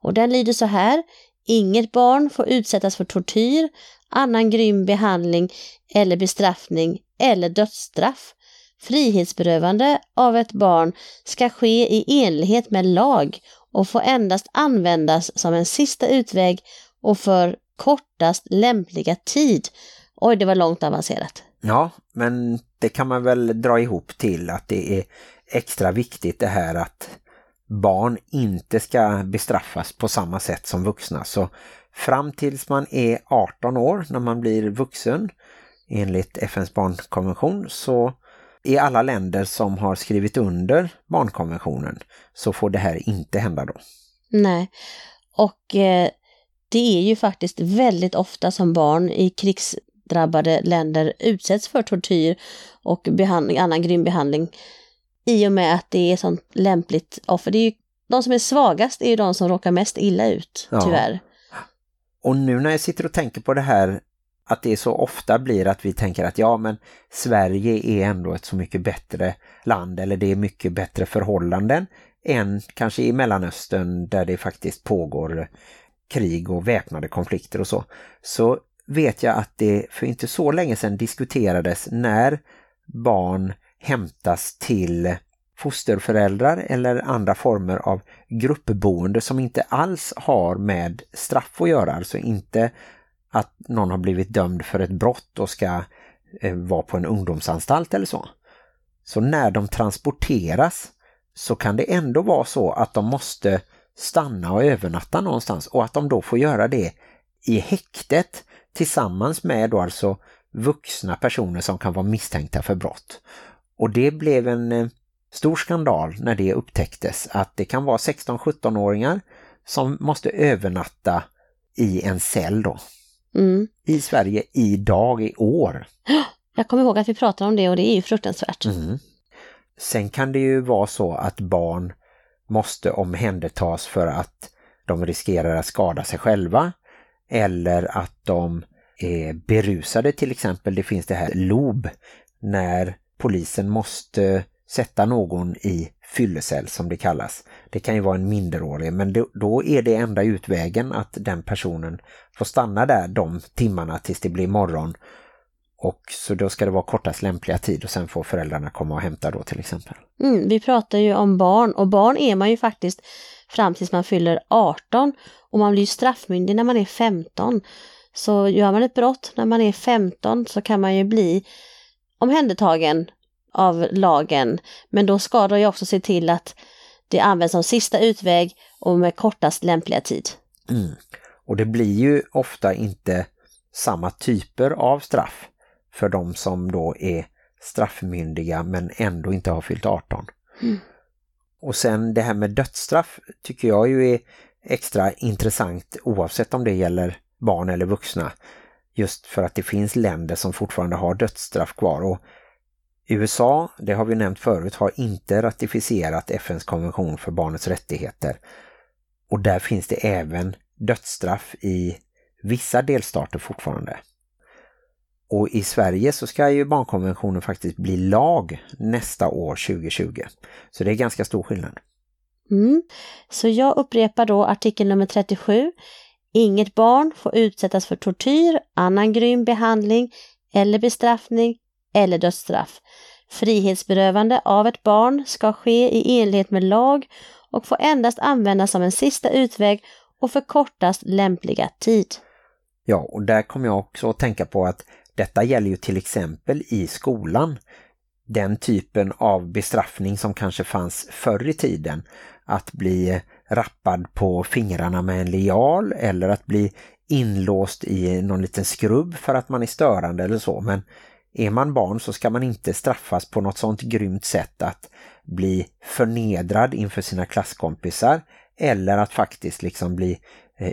Och den lyder så här. Inget barn får utsättas för tortyr, annan grym behandling eller bestraffning eller dödsstraff. Frihetsberövande av ett barn ska ske i enlighet med lag och får endast användas som en sista utväg och för kortast lämpliga tid. Oj, det var långt avancerat. Ja, men det kan man väl dra ihop till att det är extra viktigt det här att barn inte ska bestraffas på samma sätt som vuxna. Så fram tills man är 18 år när man blir vuxen enligt FNs barnkonvention så i alla länder som har skrivit under barnkonventionen så får det här inte hända då. Nej, och eh, det är ju faktiskt väldigt ofta som barn i konfliktdrabbade länder utsätts för tortyr och behandling, annan grym behandling i och med att det är sånt lämpligt offer. Det är ju, de som är svagast är ju de som råkar mest illa ut, Ja. tyvärr. Och nu när jag sitter och tänker på det här att det så ofta blir att vi tänker att ja men Sverige är ändå ett så mycket bättre land eller det är mycket bättre förhållanden än kanske i Mellanöstern där det faktiskt pågår krig och väpnade konflikter och så. Så vet jag att det för inte så länge sedan diskuterades när barn hämtas till fosterföräldrar eller andra former av gruppboende som inte alls har med straff att göra. Alltså inte att någon har blivit dömd för ett brott och ska eh, vara på en ungdomsanstalt eller så. Så när de transporteras så kan det ändå vara så att de måste stanna och övernatta någonstans och att de då får göra det i häktet tillsammans med då alltså vuxna personer som kan vara misstänkta för brott. Och det blev en eh, stor skandal när det upptäcktes att det kan vara 16-17-åringar som måste övernatta i en cell då. Mm. I Sverige idag, i år. (gasps) Jag kommer ihåg att vi pratade om det och det är ju fruktansvärt. Mm. Sen kan det ju vara så att barn måste omhändertas för att de riskerar att skada sig själva eller att de är berusade till exempel. Det finns det här LOB när polisen måste sätta någon i fyllecell som det kallas. Det kan ju vara en minderårig men då, då är det enda utvägen att den personen får stanna där de timmarna tills det blir morgon och så då ska det vara kortast lämpliga tid och sen får föräldrarna komma och hämta då till exempel. Mm, vi pratar ju om barn och barn är man ju faktiskt fram tills man fyller 18 och man blir ju straffmyndig när man är 15. Så gör man ett brott när man är 15 så kan man ju bli omhändertagen av lagen. Men då ska de ju också se till att det används som sista utväg och med kortast lämpliga tid. Mm. Och det blir ju ofta inte samma typer av straff för de som då är straffmyndiga men ändå inte har fyllt 18. Mm. Och sen det här med dödsstraff tycker jag ju är extra intressant oavsett om det gäller barn eller vuxna. Just för att det finns länder som fortfarande har dödsstraff kvar och USA, det har vi nämnt förut, har inte ratificerat FNs konvention för barnets rättigheter. Och där finns det även dödsstraff i vissa delstater fortfarande. Och i Sverige så ska ju barnkonventionen faktiskt bli lag nästa år 2020. Så det är ganska stor skillnad. Mm. Så jag upprepar då artikel nummer 37. Inget barn får utsättas för tortyr, annan grym behandling eller bestraffning eller dödsstraff. Frihetsberövande av ett barn ska ske i enlighet med lag och får endast användas som en sista utväg och för kortast lämpliga tid. Ja, och där kommer jag också att tänka på att detta gäller ju till exempel i skolan. Den typen av bestraffning som kanske fanns förr i tiden. Att bli rappad på fingrarna med en lial eller att bli inlåst i någon liten skrubb för att man är störande eller så. Men är man barn så ska man inte straffas på något sånt grymt sätt att bli förnedrad inför sina klasskompisar eller att faktiskt liksom bli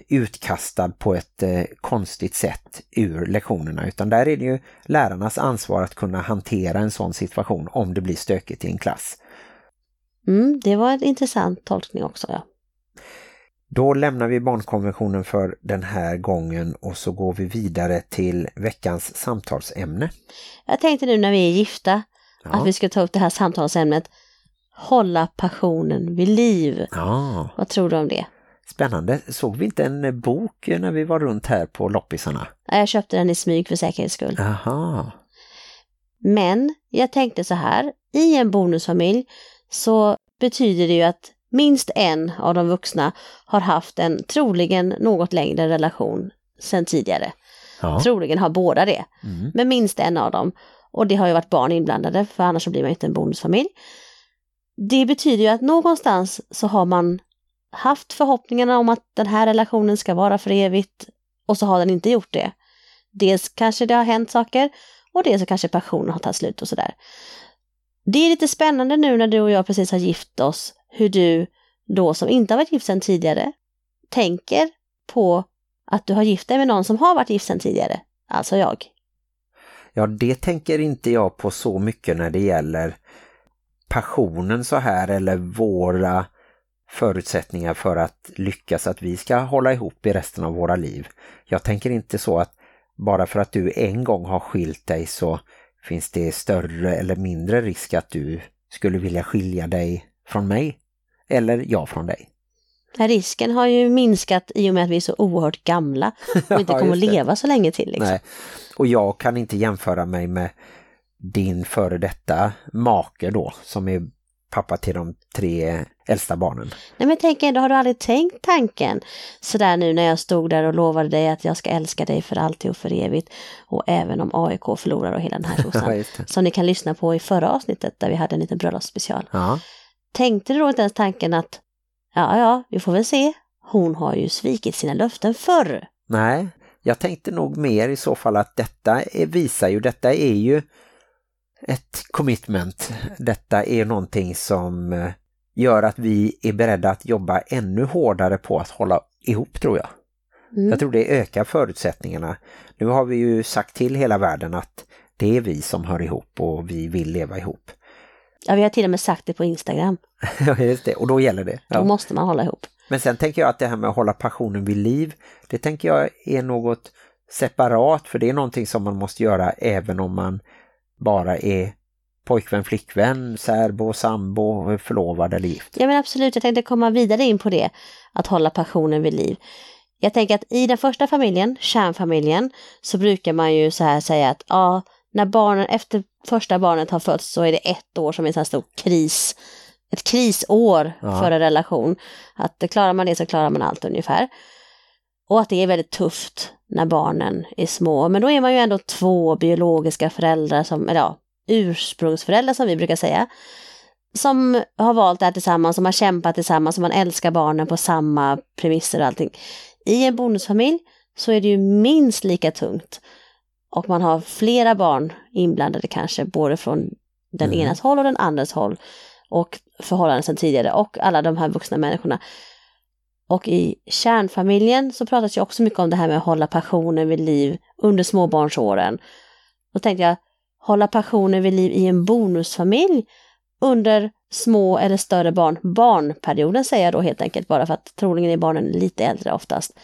utkastad på ett eh, konstigt sätt ur lektionerna utan där är det ju lärarnas ansvar att kunna hantera en sån situation om det blir stökigt i en klass. Mm, det var en intressant tolkning också. Ja. Då lämnar vi barnkonventionen för den här gången och så går vi vidare till veckans samtalsämne. Jag tänkte nu när vi är gifta Ja. att vi ska ta upp det här samtalsämnet Hålla passionen vid liv. Ja, Vad tror du om det? Spännande. Såg vi inte en bok när vi var runt här på loppisarna? Ja, Jag köpte den i smyg för säkerhets skull. Aha. Men jag tänkte så här, i en bonusfamilj så betyder det ju att minst en av de vuxna har haft en troligen något längre relation sedan tidigare. Ja. Troligen har båda det, Mm. men minst en av dem. Och det har ju varit barn inblandade, för annars blir man inte en bonusfamilj. Det betyder ju att någonstans så har man haft förhoppningarna om att den här relationen ska vara för evigt och så har den inte gjort det. Dels kanske det har hänt saker och dels så kanske passionen har tagit slut och sådär. Det är lite spännande nu när du och jag precis har gift oss, hur du då som inte har varit gift sedan tidigare tänker på att du har gift dig med någon som har varit gift sedan tidigare, alltså jag. Ja, det tänker inte jag på så mycket när det gäller passionen så här eller våra förutsättningar för att lyckas att vi ska hålla ihop i resten av våra liv. Jag tänker inte så att bara för att du en gång har skilt dig så finns det större eller mindre risk att du skulle vilja skilja dig från mig eller jag från dig. Risken har ju minskat i och med att vi är så oerhört gamla och (laughs) inte kommer att leva så länge till. Liksom. Nej. Och jag kan inte jämföra mig med din före detta make då som är pappa till de tre äldsta barnen. Nej men tänker ändå, har du aldrig tänkt tanken sådär nu när jag stod där och lovade dig att jag ska älska dig för alltid och för evigt och även om AIK förlorar och hela den här (laughs) det. som ni kan lyssna på i förra avsnittet där vi hade en liten bröllopsspecial. Ja. Tänkte du då inte ens tanken att ja, ja, vi får väl se. Hon har ju svikit sina löften förr. Nej, jag tänkte nog mer i så fall att detta är, visar ju, detta är ju ett commitment. Detta är någonting som eh, gör att vi är beredda att jobba ännu hårdare på att hålla ihop tror jag. Mm. Jag tror det ökar förutsättningarna. Nu har vi ju sagt till hela världen att det är vi som hör ihop och vi vill leva ihop. Ja, vi har till och med sagt det på Instagram. (laughs) Ja, just det. Och då gäller det. Då Ja. måste man hålla ihop. Men sen tänker jag att det här med att hålla passionen vid liv, det tänker jag är något separat för det är någonting som man måste göra även om man bara är pojkvän, flickvän, särbo, sambo, förlovad eller gift. Ja men absolut, jag tänkte komma vidare in på det, att hålla passionen vid liv. Jag tänker att i den första familjen, kärnfamiljen, så brukar man ju så här säga att ja, när barnen, efter första barnet har fötts så är det ett år som är en sån här stor kris, ett krisår Ja. för en relation. Att klarar man det så klarar man allt ungefär. Och att det är väldigt tufft när barnen är små. Men då är man ju ändå två biologiska föräldrar, som, eller ja, ursprungsföräldrar som vi brukar säga som har valt det här tillsammans, som har kämpat tillsammans, som man älskar barnen på samma premisser och allting. I en bonusfamilj så är det ju minst lika tungt. Och man har flera barn inblandade kanske, både från den Mm. enas håll och den andres håll. Och förhållanden sedan tidigare och alla de här vuxna människorna. Och i kärnfamiljen så pratas ju också mycket om det här med att hålla passionen vid liv under småbarnsåren. Då tänkte jag, hålla passionen vid liv i en bonusfamilj under små eller större barn. Barnperioden säger jag då helt enkelt bara för att troligen är barnen lite äldre oftast.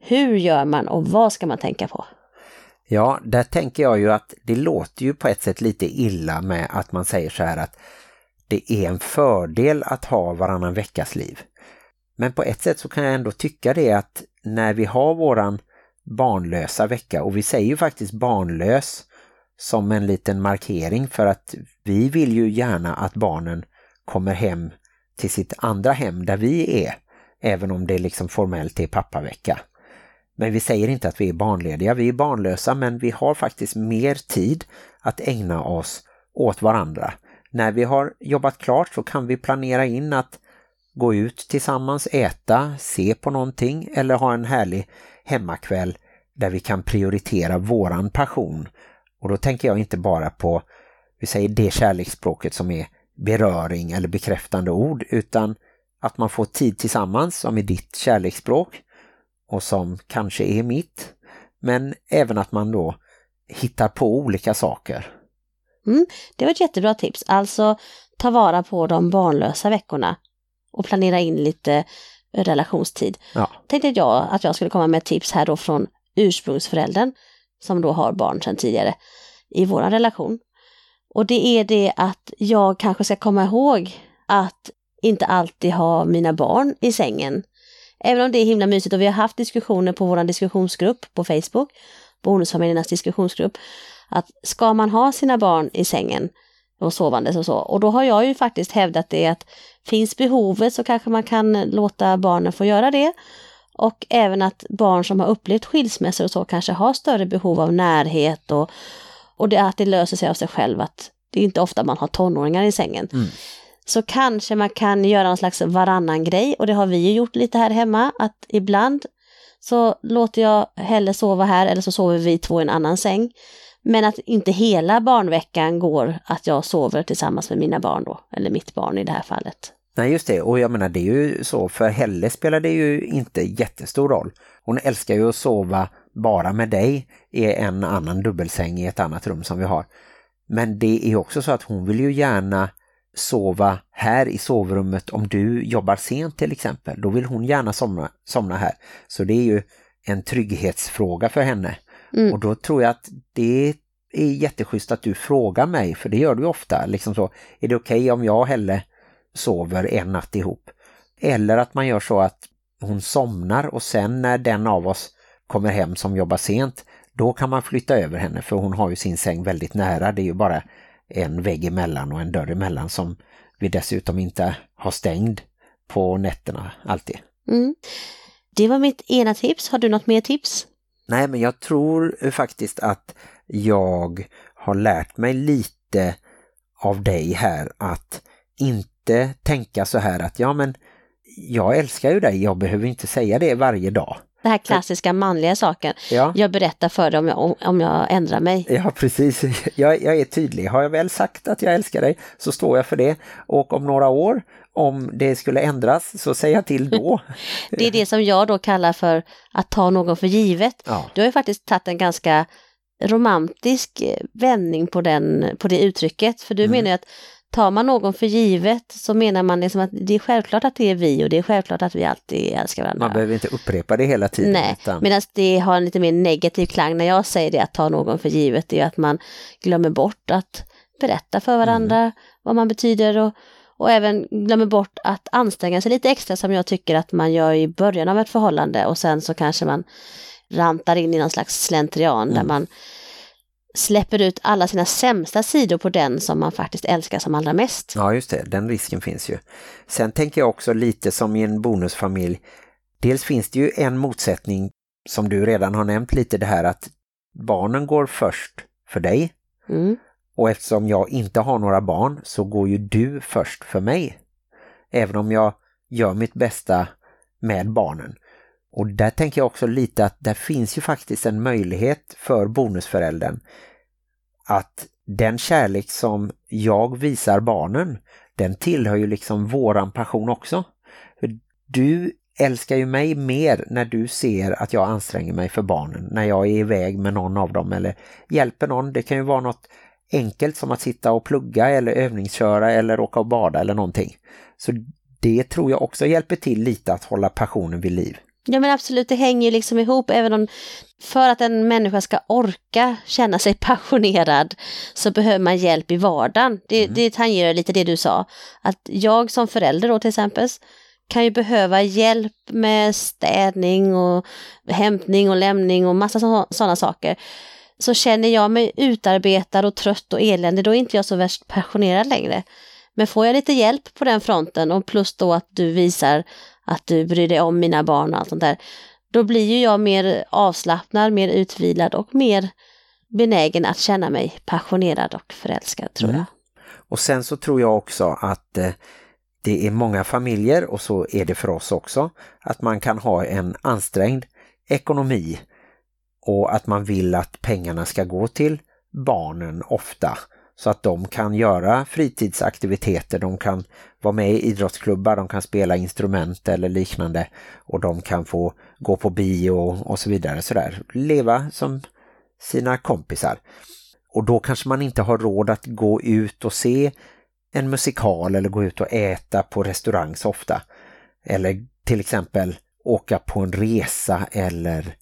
Hur gör man och vad ska man tänka på? Ja, där tänker jag ju att det låter ju på ett sätt lite illa med att man säger så här att det är en fördel att ha varannan veckas liv. Men på ett sätt så kan jag ändå tycka det att när vi har våran barnlösa vecka och vi säger ju faktiskt barnlös som en liten markering för att vi vill ju gärna att barnen kommer hem till sitt andra hem där vi är även om det liksom formellt är pappavecka. Men vi säger inte att vi är barnlediga, vi är barnlösa men vi har faktiskt mer tid att ägna oss åt varandra. När vi har jobbat klart så kan vi planera in att gå ut tillsammans, äta, se på någonting eller ha en härlig hemmakväll där vi kan prioritera våran passion. Och då tänker jag inte bara på, vi säger det kärleksspråket som är beröring eller bekräftande ord utan att man får tid tillsammans som är ditt kärleksspråk och som kanske är mitt. Men även att man då hittar på olika saker. Mm, det var ett jättebra tips. Alltså ta vara på de barnlösa veckorna och planera in lite relationstid. Ja, Tänkte jag att jag skulle komma med tips här då från ursprungsföräldern som då har barn sedan tidigare i vår relation. Och det är det att jag kanske ska komma ihåg att inte alltid ha mina barn i sängen. Även om det är himla mysigt och vi har haft diskussioner på vår diskussionsgrupp på Facebook, Bonusfamiljernas diskussionsgrupp, att ska man ha sina barn i sängen och sovandes och så. Och då har jag ju faktiskt hävdat det att finns behovet så kanske man kan låta barnen få göra det. Och även att barn som har upplevt skilsmässor och så kanske har större behov av närhet och, och det, att det löser sig av sig själv. Att det är inte ofta man har tonåringar i sängen. Mm. Så kanske man kan göra en slags varannan grej och det har vi ju gjort lite här hemma. Att ibland så låter jag Helle sova här eller så sover vi två i en annan säng. Men att inte hela barnveckan går att jag sover tillsammans med mina barn då, eller mitt barn i det här fallet. Nej just det, och jag menar det är ju så, för Helle spelar det ju inte jättestor roll. Hon älskar ju att sova bara med dig i en annan dubbelsäng i ett annat rum som vi har. Men det är också så att hon vill ju gärna sova här i sovrummet om du jobbar sent till exempel. Då vill hon gärna somna, somna här. Så det är ju en trygghetsfråga för henne. Mm. Och då tror jag att det är jätteschysst att du frågar mig, för det gör du ofta. Liksom så, är det okej okay om jag och Helle sover en natt ihop? Eller att man gör så att hon somnar och sen när den av oss kommer hem som jobbar sent, då kan man flytta över henne för hon har ju sin säng väldigt nära. Det är ju bara en vägg emellan och en dörr emellan som vi dessutom inte har stängd på nätterna alltid. Mm. Det var mitt ena tips. Har du något mer tips? Nej, men jag tror faktiskt att jag har lärt mig lite av dig här att inte tänka så här att ja men jag älskar ju dig, jag behöver inte säga det varje dag. Det här klassiska manliga saken. Ja. Jag berättar för dig om jag, om jag ändrar mig. Ja, precis. (laughs) Jag, jag är tydlig. Har jag väl sagt att jag älskar dig så står jag för det. Och om några år, om det skulle ändras, så säger jag till då. (laughs) Det är det som jag då kallar för att ta någon för givet. Ja. Du har ju faktiskt tagit en ganska romantisk eh, vändning på, den, på det uttrycket. För du Mm. menar ju att tar man någon för givet så menar man liksom att det är självklart att det är vi och det är självklart att vi alltid älskar varandra. Man behöver inte upprepa det hela tiden. Nej, utan- medan det har en lite mer negativ klang när jag säger det att ta någon för givet, det är att man glömmer bort att berätta för varandra Mm. vad man betyder och, och även glömmer bort att anstränga sig lite extra som jag tycker att man gör i början av ett förhållande och sen så kanske man rantar in i någon slags slentrian där Mm. man släpper ut alla sina sämsta sidor på den som man faktiskt älskar som allra mest. Ja, just det. Den risken finns ju. Sen tänker jag också lite som i en bonusfamilj. Dels finns det ju en motsättning som du redan har nämnt lite det här att barnen går först för dig. Mm. Och eftersom jag inte har några barn så går ju du först för mig. Även om jag gör mitt bästa med barnen. Och där tänker jag också lite att där finns ju faktiskt en möjlighet för bonusföräldern att den kärlek som jag visar barnen, den tillhör ju liksom våran passion också. För du älskar ju mig mer när du ser att jag anstränger mig för barnen, när jag är iväg med någon av dem eller hjälper någon. Det kan ju vara något enkelt som att sitta och plugga eller övningsköra eller åka och bada eller någonting. Så det tror jag också hjälper till lite att hålla passionen vid liv. Ja men absolut, det hänger ju liksom ihop även om för att en människa ska orka känna sig (laughs) passionerad så behöver man hjälp i vardagen. Det, Mm. det tangerar lite det du sa. Att jag som förälder då till exempel kan ju behöva hjälp med städning och hämtning och lämning och massa sådana saker. Så känner jag mig utarbetad och trött och eländig, då är inte jag så värst passionerad längre. Men får jag lite hjälp på den fronten och plus då att du visar att du bryr dig om mina barn och allt sånt där, då blir ju jag mer avslappnad, mer utvilad och mer benägen att känna mig passionerad och förälskad tror Mm. jag. Och sen så tror jag också att eh, det är många familjer och så är det för oss också att man kan ha en ansträngd ekonomi och att man vill att pengarna ska gå till barnen ofta så att de kan göra fritidsaktiviteter, de kan vara med i idrottsklubbar, de kan spela instrument eller liknande och de kan få gå på bio och så vidare sådär. Leva som sina kompisar. Och då kanske man inte har råd att gå ut och se en musikal eller gå ut och äta på restaurang så ofta. Eller till exempel åka på en resa eller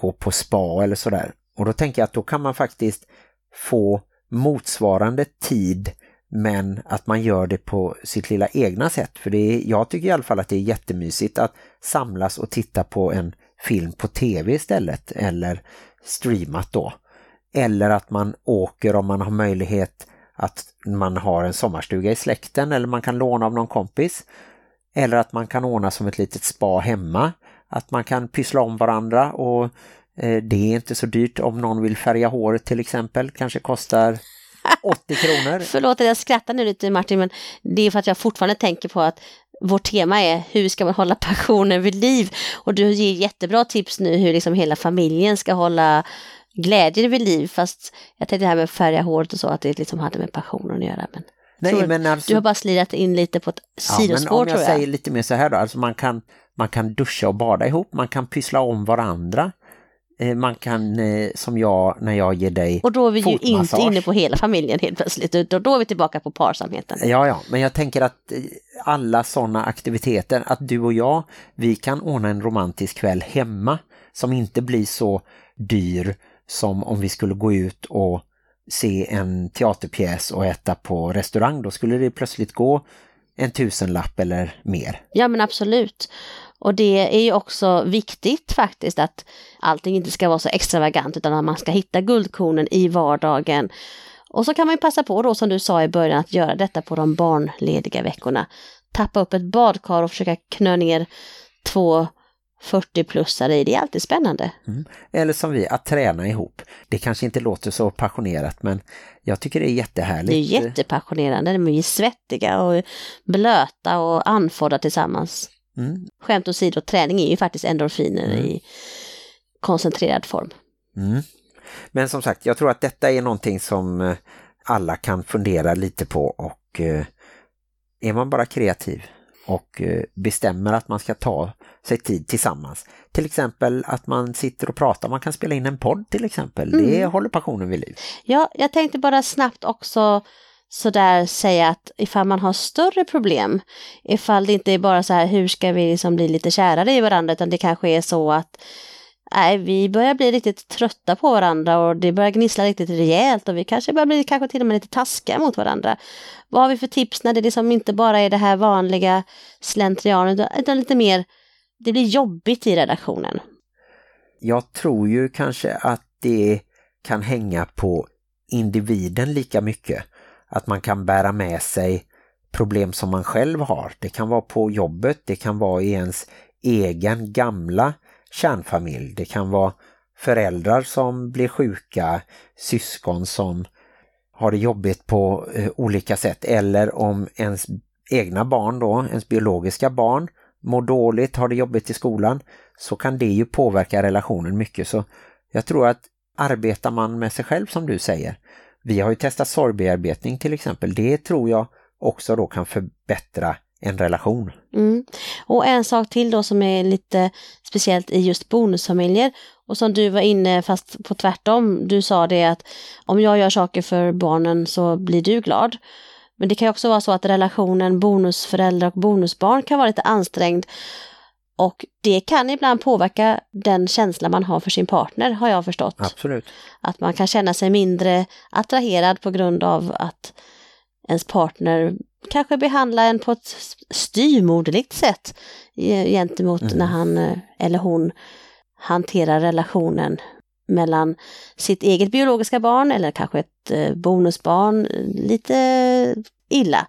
gå på spa eller sådär. Och då tänker jag att då kan man faktiskt få motsvarande tid men att man gör det på sitt lilla egna sätt. För det är, jag tycker i alla fall att det är jättemysigt att samlas och titta på en film på tv istället eller streamat då. Eller att man åker om man har möjlighet att man har en sommarstuga i släkten eller man kan låna av någon kompis. Eller att man kan ordna som ett litet spa hemma. Att man kan pyssla om varandra och eh, det är inte så dyrt om någon vill färga håret till exempel. Kanske kostar (laughs) 80 kronor. Förlåt att jag skrattar nu lite Martin, men det är för att jag fortfarande tänker på att vårt tema är hur ska man hålla passionen vid liv? Och du ger jättebra tips nu hur liksom hela familjen ska hålla glädjen vid liv. Fast jag tänkte det här med färga håret och så, att det liksom hade med passionen att göra. Men Nej, men alltså, du har bara slirat in lite på ett ja, men sidospår om jag jag. säger lite mer så här då, alltså man kan, man kan duscha och bada ihop, man kan pyssla om varandra. Eh, Man kan, eh, som jag, när jag ger dig Och då är vi ju inte inne på hela familjen helt plötsligt, utan då är vi tillbaka på parsamheten. Ja, ja, men jag tänker att eh, alla sådana aktiviteter, att du och jag, vi kan ordna en romantisk kväll hemma som inte blir så dyr som om vi skulle gå ut och se en teaterpjäs och äta på restaurang. Då skulle det plötsligt gå en tusenlapp eller mer. Ja men absolut. Och det är ju också viktigt faktiskt att allting inte ska vara så extravagant utan att man ska hitta guldkornen i vardagen. Och så kan man ju passa på då som du sa i början att göra detta på de barnlediga veckorna. Tappa upp ett badkar och försöka knö ner två 40-plussare i. Det är alltid spännande. Eller som vi, att träna ihop. Det kanske inte låter så passionerat men jag tycker det är jättehärligt. Det är jättepassionerande. De är svettiga och blöta och andfådda tillsammans. Mm. Skämt åsido, träning är ju faktiskt endorfiner i koncentrerad form. Mm. Men som sagt, jag tror att detta är någonting som eh, alla kan fundera lite på och eh, är man bara kreativ och eh, bestämmer att man ska ta sig tid tillsammans. Till exempel att man sitter och pratar, man kan spela in en podd till exempel. Det håller passionen vid liv. Ja, jag tänkte bara snabbt också sådär säga att ifall man har större problem, ifall det inte är bara så här hur ska vi liksom bli lite kärare i varandra, utan det kanske är så att nej, vi börjar bli riktigt trötta på varandra och det börjar gnissla riktigt rejält och vi kanske börjar bli kanske till och med lite taskiga mot varandra. Vad har vi för tips när det liksom inte bara är det här vanliga slentrianen, utan- utan lite mer, det blir jobbigt i redaktionen. Jag tror ju kanske att det kan hänga på individen lika mycket. Att man kan bära med sig problem som man själv har. Det kan vara på jobbet, det kan vara i ens egen gamla kärnfamilj. Det kan vara föräldrar som blir sjuka, syskon som har det jobbigt på eh, olika sätt. Eller om ens egna barn då, ens biologiska barn mår dåligt, har det jobbigt i skolan så kan det ju påverka relationen mycket. Så jag tror att arbetar man med sig själv som du säger. Vi har ju testat sorgbearbetning till exempel. Det tror jag också då kan förbättra en relation. Mm. Och en sak till då som är lite speciellt i just bonusfamiljer och som du var inne fast på tvärtom. Du sa det att om jag gör saker för barnen så blir du glad. Men det kan också vara så att relationen bonusföräldrar och bonusbarn kan vara lite ansträngd och det kan ibland påverka den känsla man har för sin partner har jag förstått. Absolut. Att man kan känna sig mindre attraherad på grund av att ens partner kanske behandlar en på ett styrmoderligt sätt ge- gentemot Mm. när han eh, eller hon hanterar relationen mellan sitt eget biologiska barn eller kanske ett eh, bonusbarn lite illa.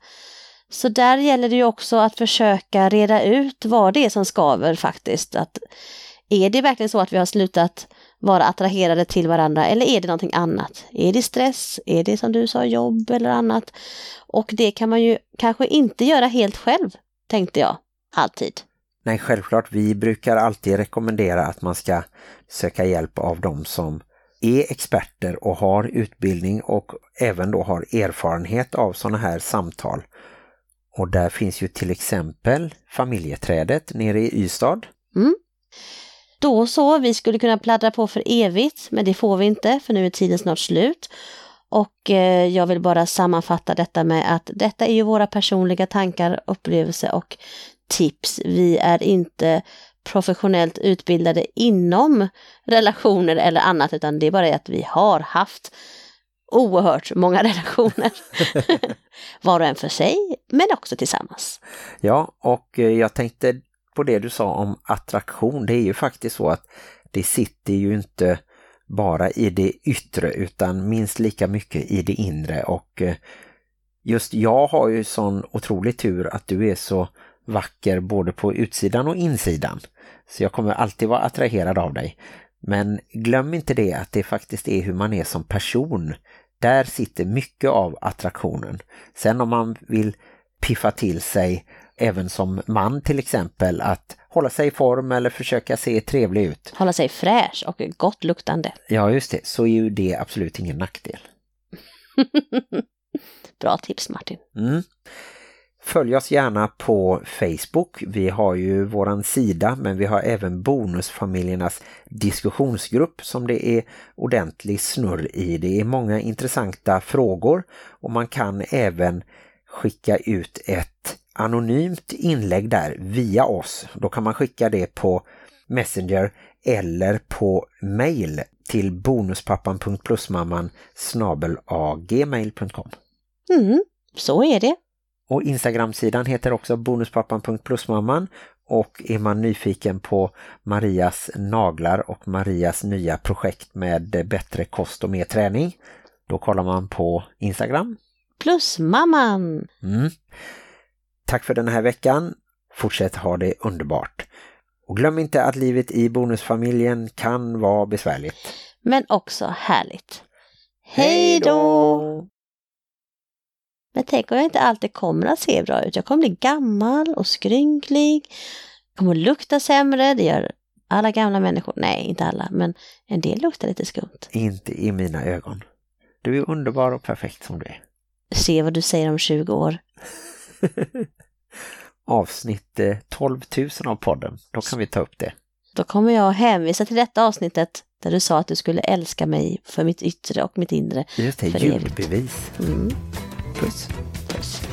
Så där gäller det ju också att försöka reda ut vad det är som skaver faktiskt. Att är det verkligen så att vi har slutat vara attraherade till varandra eller är det någonting annat? Är det stress? Är det som du sa jobb eller annat? Och det kan man ju kanske inte göra helt själv, tänkte jag, alltid. Nej, självklart. Vi brukar alltid rekommendera att man ska söka hjälp av de som är experter och har utbildning och även då har erfarenhet av sådana här samtal. Och där finns ju till exempel familjeträdet nere i Ystad. Mm. Då så, vi skulle kunna pladdra på för evigt, men det får vi inte för nu är tiden snart slut. Och eh, jag vill bara sammanfatta detta med att detta är ju våra personliga tankar, upplevelser och tips. Vi är inte professionellt utbildade inom relationer eller annat, utan det är bara att vi har haft oerhört många (laughs) relationer. (laughs) Var och en för sig, men också tillsammans. Ja, och eh, jag tänkte på det du sa om attraktion. Det är ju faktiskt så att det sitter ju inte bara i det yttre utan minst lika mycket i det inre och eh, just jag har ju sån otrolig tur att du är så vacker både på utsidan och insidan. Så jag kommer alltid vara attraherad av dig. Men glöm inte det att det faktiskt är hur man är som person. Där sitter mycket av attraktionen. Sen om man vill piffa till sig även som man till exempel att hålla sig i form eller försöka se trevlig ut. Hålla sig fräsch och gott luktande. Ja just det, så är ju det absolut ingen nackdel. (laughs) Bra tips Martin. Mm. Följ oss gärna på Facebook. Vi har ju våran sida men vi har även Bonusfamiljernas diskussionsgrupp som det är ordentlig snurr i. Det är många intressanta frågor och man kan även skicka ut ett anonymt inlägg där via oss. Då kan man skicka det på Messenger eller på mail till bonuspappan.plusmamman snabelagmail.com Mm, så är det. Och Instagram-sidan heter också bonuspappan.plusmamman och är man nyfiken på Marias naglar och Marias nya projekt med bättre kost och mer träning då kollar man på Instagram. Plusmamman! Mm. Tack för den här veckan. Fortsätt ha det underbart. Och glöm inte att livet i bonusfamiljen kan vara besvärligt. Men också härligt. Hej då! Men tänk om jag inte alltid kommer att se bra ut. Jag kommer bli gammal och skrynklig. Jag kommer att lukta sämre. Det gör alla gamla människor. Nej, inte alla. Men en del luktar lite skumt. Inte i mina ögon. Du är underbar och perfekt som du är. Se vad du säger om 20 år. (laughs) Avsnitt eh, 12 000 av podden. Då kan vi ta upp det. Då kommer jag hänvisa till detta avsnittet där du sa att du skulle älska mig för mitt yttre och mitt inre. Just det, ljudbevis. Mm. purpose. Yes.